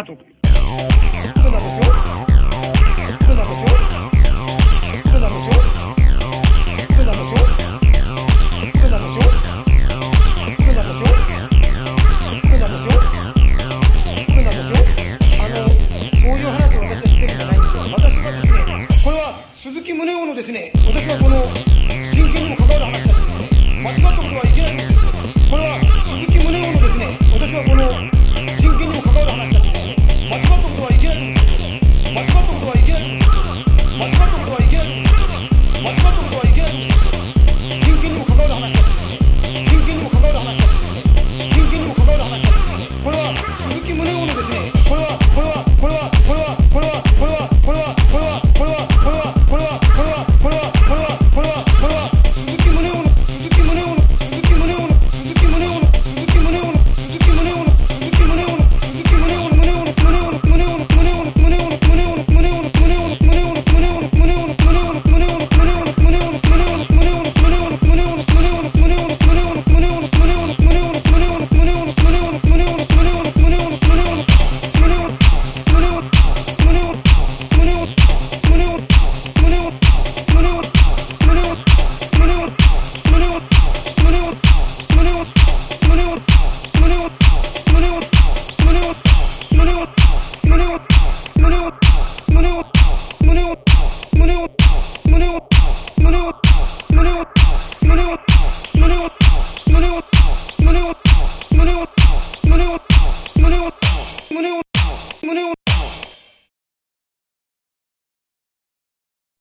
なのなと。うあのそういう話を私はしてるんじゃないんですよ。私はですねこれは鈴木宗男のですね私はこの人権にも関わる話だしですね間違ったことはいけないんですこれは